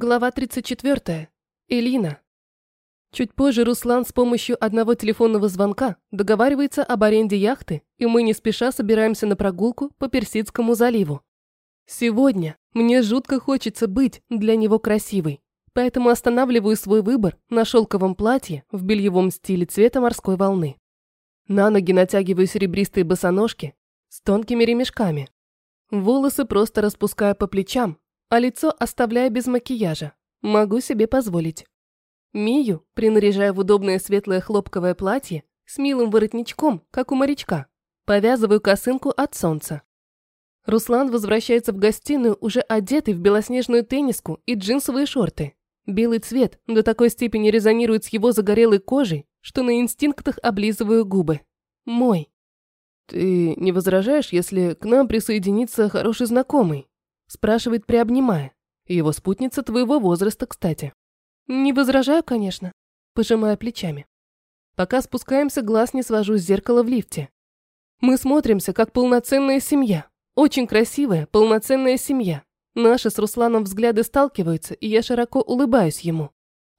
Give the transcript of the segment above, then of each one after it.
Глава 34. Элина. Чуть позже Руслан с помощью одного телефонного звонка договаривается об аренде яхты, и мы не спеша собираемся на прогулку по Персидскому заливу. Сегодня мне жутко хочется быть для него красивой, поэтому останавливаю свой выбор на шелковом платье в бельевом стиле цвета морской волны. На ноги натягиваю серебристые босоножки с тонкими ремешками. Волосы просто распускаю по плечам, а лицо оставляя без макияжа. Могу себе позволить. Мию принаряжаю в удобное светлое хлопковое платье с милым воротничком, как у морячка. Повязываю косынку от солнца. Руслан возвращается в гостиную, уже одетый в белоснежную тенниску и джинсовые шорты. Белый цвет до такой степени резонирует с его загорелой кожей, что на инстинктах облизываю губы. Мой. «Ты не возражаешь, если к нам присоединится хороший знакомый?» Спрашивает, приобнимая. Его спутница твоего возраста, кстати. Не возражаю, конечно. Пожимая плечами. Пока спускаемся, глаз не свожу с зеркала в лифте. Мы смотримся, как полноценная семья. Очень красивая, полноценная семья. Наши с Русланом взгляды сталкиваются, и я широко улыбаюсь ему.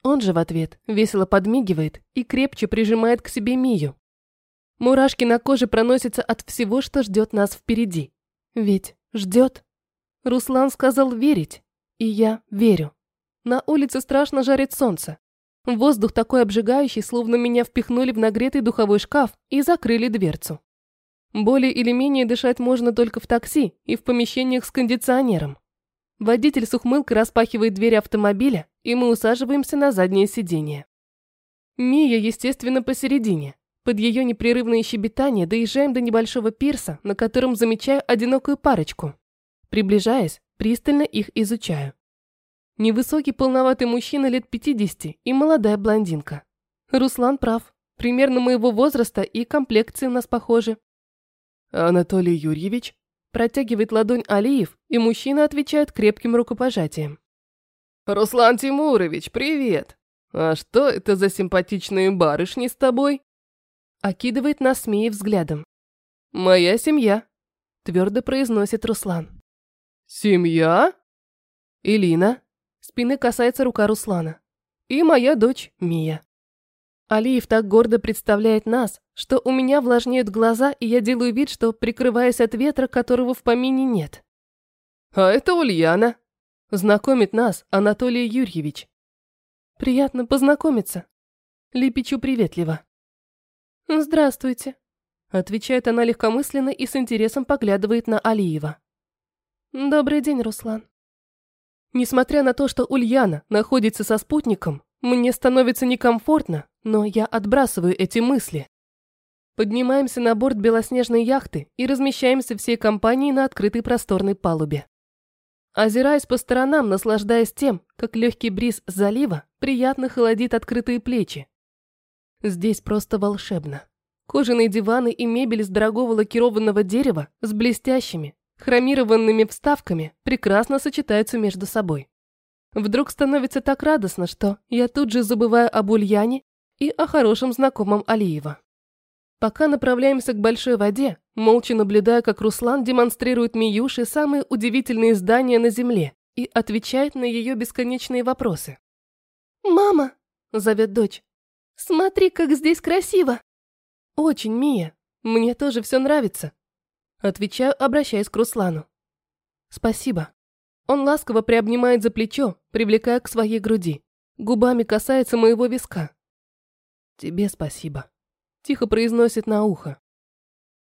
Он же в ответ весело подмигивает и крепче прижимает к себе Мию. Мурашки на коже проносятся от всего, что ждет нас впереди. Ведь ждет. Руслан сказал верить, и я верю. На улице страшно жарит солнце. Воздух такой обжигающий, словно меня впихнули в нагретый духовой шкаф и закрыли дверцу. Более или менее дышать можно только в такси и в помещениях с кондиционером. Водитель с ухмылкой распахивает дверь автомобиля, и мы усаживаемся на заднее сиденье. Мия, естественно, посередине. Под ее непрерывное щебетание доезжаем до небольшого пирса, на котором замечаю одинокую парочку. Приближаясь, пристально их изучаю. Невысокий полноватый мужчина лет 50 и молодая блондинка. Руслан прав. Примерно моего возраста и комплекции у нас похожи. Анатолий Юрьевич протягивает ладонь Алиев, и мужчина отвечает крепким рукопожатием. Руслан Тимурович, привет. А что это за симпатичные барышни с тобой? Окидывает нас смея взглядом. Моя семья, твердо произносит Руслан. «Семья?» «Илина». Спины касается рука Руслана. «И моя дочь Мия». Алиев так гордо представляет нас, что у меня влажнеют глаза, и я делаю вид, что прикрываюсь от ветра, которого в помине нет. «А это Ульяна», – знакомит нас Анатолий Юрьевич. «Приятно познакомиться». Липичу приветливо. «Здравствуйте», – отвечает она легкомысленно и с интересом поглядывает на Алиева. Добрый день, Руслан. Несмотря на то, что Ульяна находится со спутником, мне становится некомфортно, но я отбрасываю эти мысли. Поднимаемся на борт белоснежной яхты и размещаемся всей компанией на открытой просторной палубе. Озираясь по сторонам, наслаждаясь тем, как легкий бриз залива приятно холодит открытые плечи. Здесь просто волшебно. Кожаные диваны и мебель из дорогого лакированного дерева с блестящими, хромированными вставками прекрасно сочетаются между собой. Вдруг становится так радостно, что я тут же забываю об Ульяне и о хорошем знакомом Алиева. Пока направляемся к большой воде, молча наблюдая, как Руслан демонстрирует Миюше самые удивительные здания на земле и отвечает на ее бесконечные вопросы. «Мама!» – зовет дочь. «Смотри, как здесь красиво!» «Очень, Мия. Мне тоже все нравится. Отвечаю, обращаясь к Руслану. Спасибо. Он ласково приобнимает за плечо, привлекая к своей груди. Губами касается моего виска. Тебе спасибо. Тихо произносит на ухо.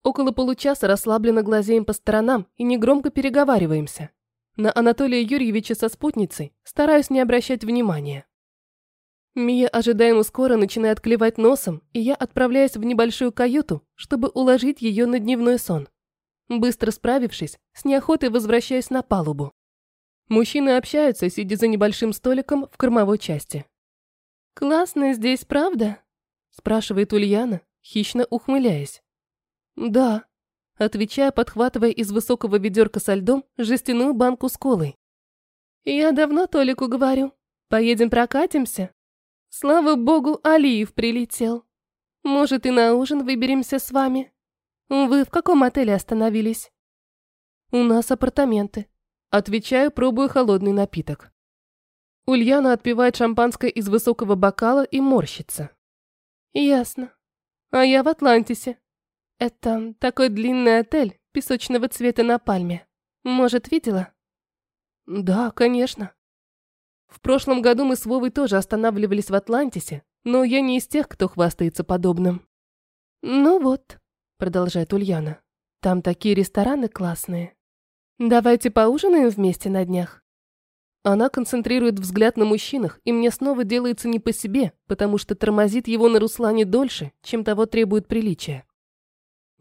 Около получаса расслабленно глазеем по сторонам и негромко переговариваемся. На Анатолия Юрьевича со спутницей стараюсь не обращать внимания. Мия ожидаемо скоро начинает клевать носом, и я отправляюсь в небольшую каюту, чтобы уложить ее на дневной сон. Быстро справившись, с неохотой возвращаюсь на палубу. Мужчины общаются, сидя за небольшим столиком в кормовой части. «Классно здесь, правда?» – спрашивает Ульяна, хищно ухмыляясь. «Да», – отвечая, подхватывая из высокого ведерка со льдом жестяную банку с колой. «Я давно Толику говорю. Поедем прокатимся?» Слава богу, Алиев прилетел. Может, и на ужин выберемся с вами?» Вы в каком отеле остановились? У нас апартаменты. Отвечаю, пробую холодный напиток. Ульяна отпивает шампанское из высокого бокала и морщится. Ясно. А я в Атлантисе. Это такой длинный отель песочного цвета на пальме. Может, видела? Да, конечно. В прошлом году мы с Вовой тоже останавливались в Атлантисе, но я не из тех, кто хвастается подобным. Ну вот, продолжает Ульяна. Там такие рестораны классные. Давайте поужинаем вместе на днях. Она концентрирует взгляд на мужчинах, и мне снова делается не по себе, потому что тормозит его на Руслане дольше, чем того требует приличия.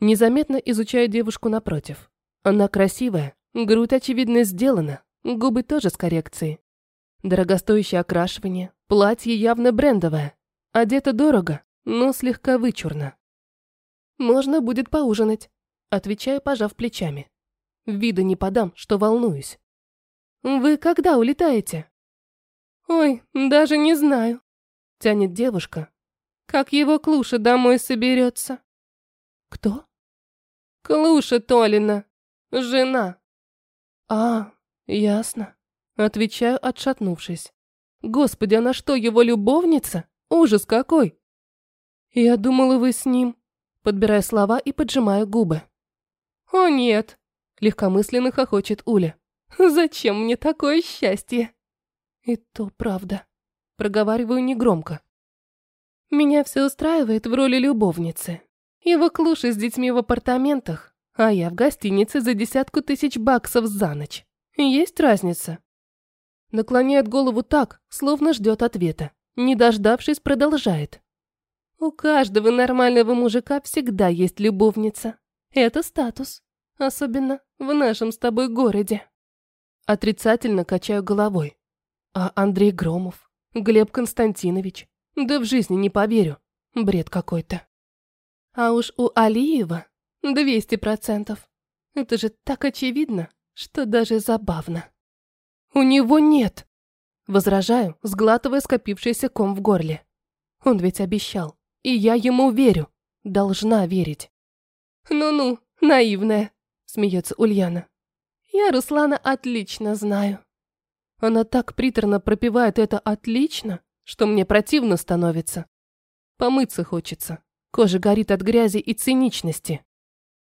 Незаметно изучаю девушку напротив. Она красивая, грудь очевидно сделана, губы тоже с коррекцией. Дорогостоящее окрашивание, платье явно брендовое. Одето дорого, но слегка вычурно. Можно будет поужинать, отвечаю, пожав плечами. Вида не подам, что волнуюсь. «Вы когда улетаете?» «Ой, даже не знаю», — тянет девушка. «Как его Клуша домой соберется?» «Кто?» «Клуша Толина, жена». «А, ясно», — отвечаю, отшатнувшись. «Господи, она что, его любовница? Ужас какой!» «Я думала, вы с ним...» Подбираю слова и поджимаю губы. «О нет!» – легкомысленно хохочет Уля. «Зачем мне такое счастье?» «И то правда», – проговариваю негромко. «Меня все устраивает в роли любовницы. Его клуши с детьми в апартаментах, а я в гостинице за десятку тысяч баксов за ночь. Есть разница?» Наклоняет голову так, словно ждет ответа. Не дождавшись, продолжает. «У каждого нормального мужика всегда есть любовница. Это статус. Особенно в нашем с тобой городе. Отрицательно качаю головой. А Андрей Громов, Глеб Константинович. Да в жизни не поверю. Бред какой-то. А уж у Алиева двести процентов. Это же так очевидно, что даже забавно. У него нет. Возражаю, сглатывая скопившийся ком в горле. Он ведь обещал. И я ему верю. Должна верить. «Ну-ну, наивная», – смеется Ульяна. «Я Руслана отлично знаю». Она так приторно пропевает это «отлично», что мне противно становится. Помыться хочется. Кожа горит от грязи и циничности.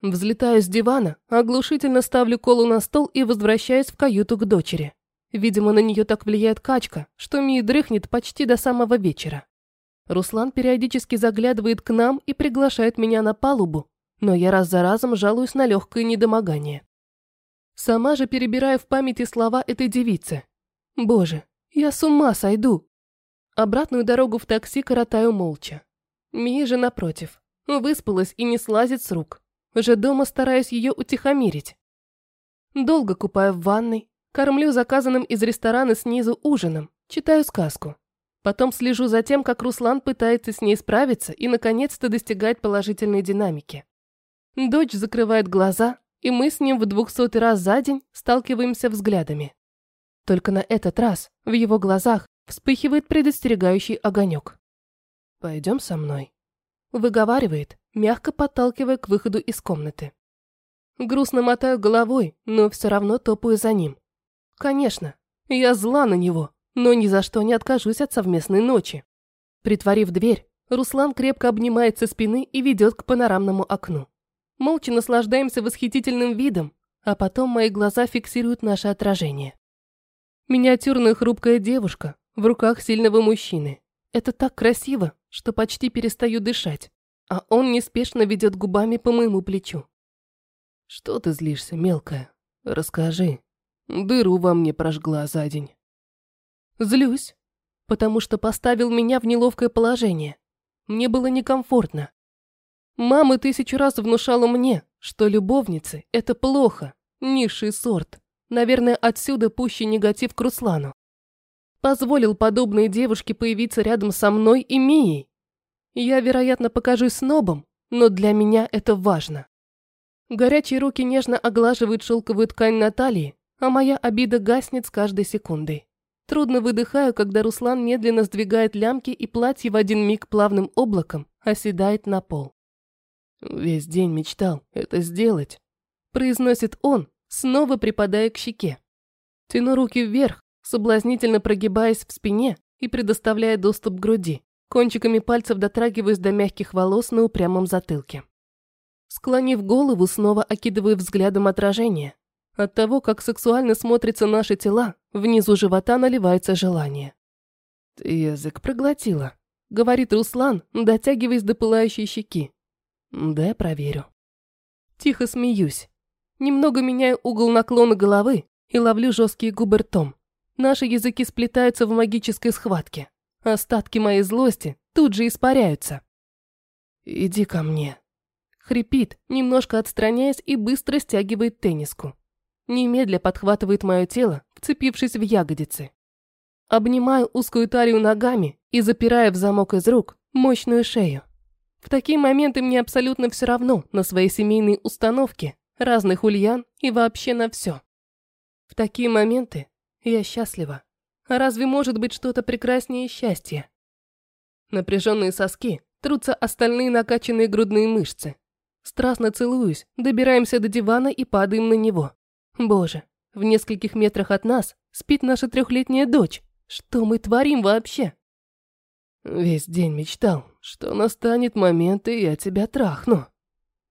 Взлетаю с дивана, оглушительно ставлю колу на стол и возвращаюсь в каюту к дочери. Видимо, на нее так влияет качка, что Мия дрыхнет почти до самого вечера. Руслан периодически заглядывает к нам и приглашает меня на палубу, но я раз за разом жалуюсь на легкое недомогание. Сама же перебираю в памяти слова этой девицы. Боже, я с ума сойду. Обратную дорогу в такси коротаю молча. Мия же напротив. Выспалась и не слазит с рук. Уже дома стараюсь ее утихомирить. Долго купаю в ванной, кормлю заказанным из ресторана снизу ужином, читаю сказку. Потом слежу за тем, как Руслан пытается с ней справиться и, наконец-то, достигает положительной динамики. Дочь закрывает глаза, и мы с ним в двухсотый раз за день сталкиваемся взглядами. Только на этот раз в его глазах вспыхивает предостерегающий огонек. «Пойдем со мной», – выговаривает, мягко подталкивая к выходу из комнаты. Грустно мотаю головой, но все равно топаю за ним. Конечно, я зла на него, но ни за что не откажусь от совместной ночи. Притворив дверь, Руслан крепко обнимает со спины и ведет к панорамному окну. Молча наслаждаемся восхитительным видом, а потом мои глаза фиксируют наше отражение. Миниатюрная хрупкая девушка в руках сильного мужчины. Это так красиво, что почти перестаю дышать, а он неспешно ведет губами по моему плечу. «Что ты злишься, мелкая? Расскажи. Дыру во мне прожгла за день». Злюсь, потому что поставил меня в неловкое положение. Мне было некомфортно. Мама тысячу раз внушала мне, что любовницы – это плохо, низший сорт. Наверное, отсюда пущий негатив к Руслану. Позволил подобной девушке появиться рядом со мной и Мией. Я, вероятно, покажусь снобом, но для меня это важно. Горячие руки нежно оглаживают шелковую ткань Натальи, а моя обида гаснет с каждой секундой. Трудно выдыхаю, когда Руслан медленно сдвигает лямки и платье в один миг плавным облаком оседает на пол. «Весь день мечтал это сделать», – произносит он, снова припадая к щеке. Тяну руки вверх, соблазнительно прогибаясь в спине и предоставляя доступ к груди. Кончиками пальцев дотрагиваюсь до мягких волос на упрямом затылке. Склонив голову, снова окидываю взглядом отражение. От того, как сексуально смотрятся наши тела, внизу живота наливается желание. «Ты язык проглотила», — говорит Руслан, дотягиваясь до пылающей щеки. «Да, проверю». Тихо смеюсь. Немного меняю угол наклона головы и ловлю жесткие губы ртом. Наши языки сплетаются в магической схватке. Остатки моей злости тут же испаряются. «Иди ко мне», Хрипит, немножко отстраняясь и быстро стягивает тенниску. Немедля подхватывает мое тело, вцепившись в ягодицы. Обнимаю узкую талию ногами и запирая в замок из рук мощную шею. В такие моменты мне абсолютно все равно на свои семейные установки, разных ульян и вообще на все. В такие моменты я счастлива. А разве может быть что-то прекраснее счастья? Напряженные соски трутся остальные накачанные грудные мышцы. Страстно целуюсь, добираемся до дивана и падаем на него. Боже, в нескольких метрах от нас спит наша трехлетняя дочь. Что мы творим вообще? Весь день мечтал, что настанет момент, и я тебя трахну.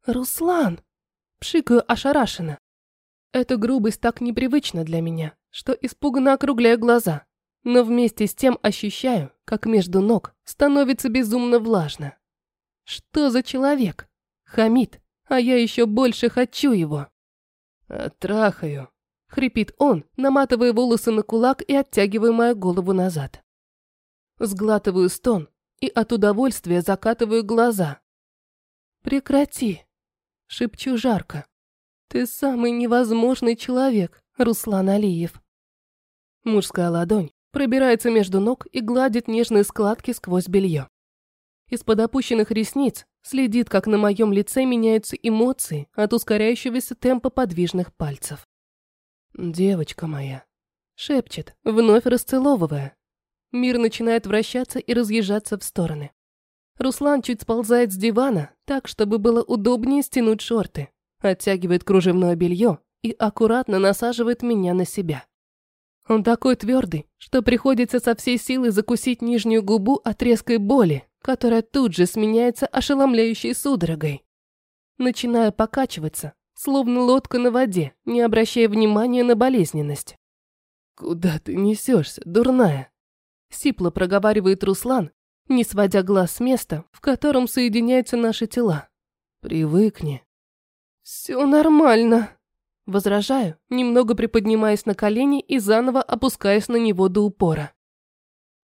Руслан! Пшикаю ошарашенно. Эта грубость так непривычна для меня, что испуганно округляю глаза. Но вместе с тем ощущаю, как между ног становится безумно влажно. Что за человек? Хамит, а я еще больше хочу его. «Трахаю», — хрипит он, наматывая волосы на кулак и оттягивая мою голову назад. Сглатываю стон и от удовольствия закатываю глаза. «Прекрати», — шепчу жарко. «Ты самый невозможный человек, Руслан Алиев». Мужская ладонь пробирается между ног и гладит нежные складки сквозь белье. Из-под опущенных ресниц следит, как на моем лице меняются эмоции от ускоряющегося темпа подвижных пальцев. «Девочка моя», — шепчет, вновь расцеловывая. Мир начинает вращаться и разъезжаться в стороны. Руслан чуть сползает с дивана, так, чтобы было удобнее стянуть шорты, оттягивает кружевное белье и аккуратно насаживает меня на себя. Он такой твердый, что приходится со всей силы закусить нижнюю губу от резкой боли, которая тут же сменяется ошеломляющей судорогой. Начинаю покачиваться, словно лодка на воде, не обращая внимания на болезненность. «Куда ты несешься, дурная?» Сипло проговаривает Руслан, не сводя глаз с места, в котором соединяются наши тела. «Привыкни». «Все нормально», – возражаю, немного приподнимаясь на колени и заново опускаясь на него до упора.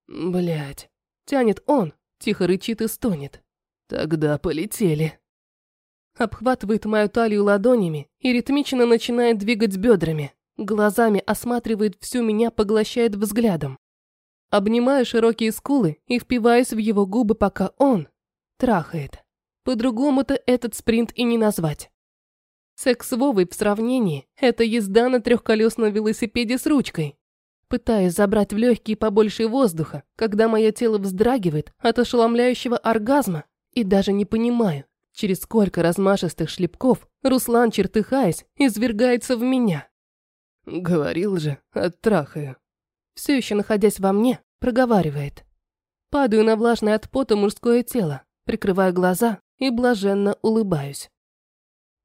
Блять, тянет он, Тихо рычит и стонет. Тогда полетели. Обхватывает мою талию ладонями и ритмично начинает двигать бедрами. Глазами осматривает всю меня, поглощает взглядом. Обнимаю широкие скулы и впиваюсь в его губы, пока он трахает. По-другому-то этот спринт и не назвать. Секс с Вовой в сравнении – это езда на трехколесном велосипеде с ручкой. Пытаюсь забрать в легкие побольше воздуха, когда мое тело вздрагивает от ошеломляющего оргазма и даже не понимаю, через сколько размашистых шлепков Руслан, чертыхаясь, извергается в меня. Говорил же, оттрахаю. Все еще находясь во мне, проговаривает. Падаю на влажное от пота мужское тело, прикрываю глаза и блаженно улыбаюсь.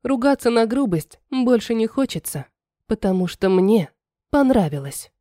Ругаться на грубость больше не хочется, потому что мне понравилось.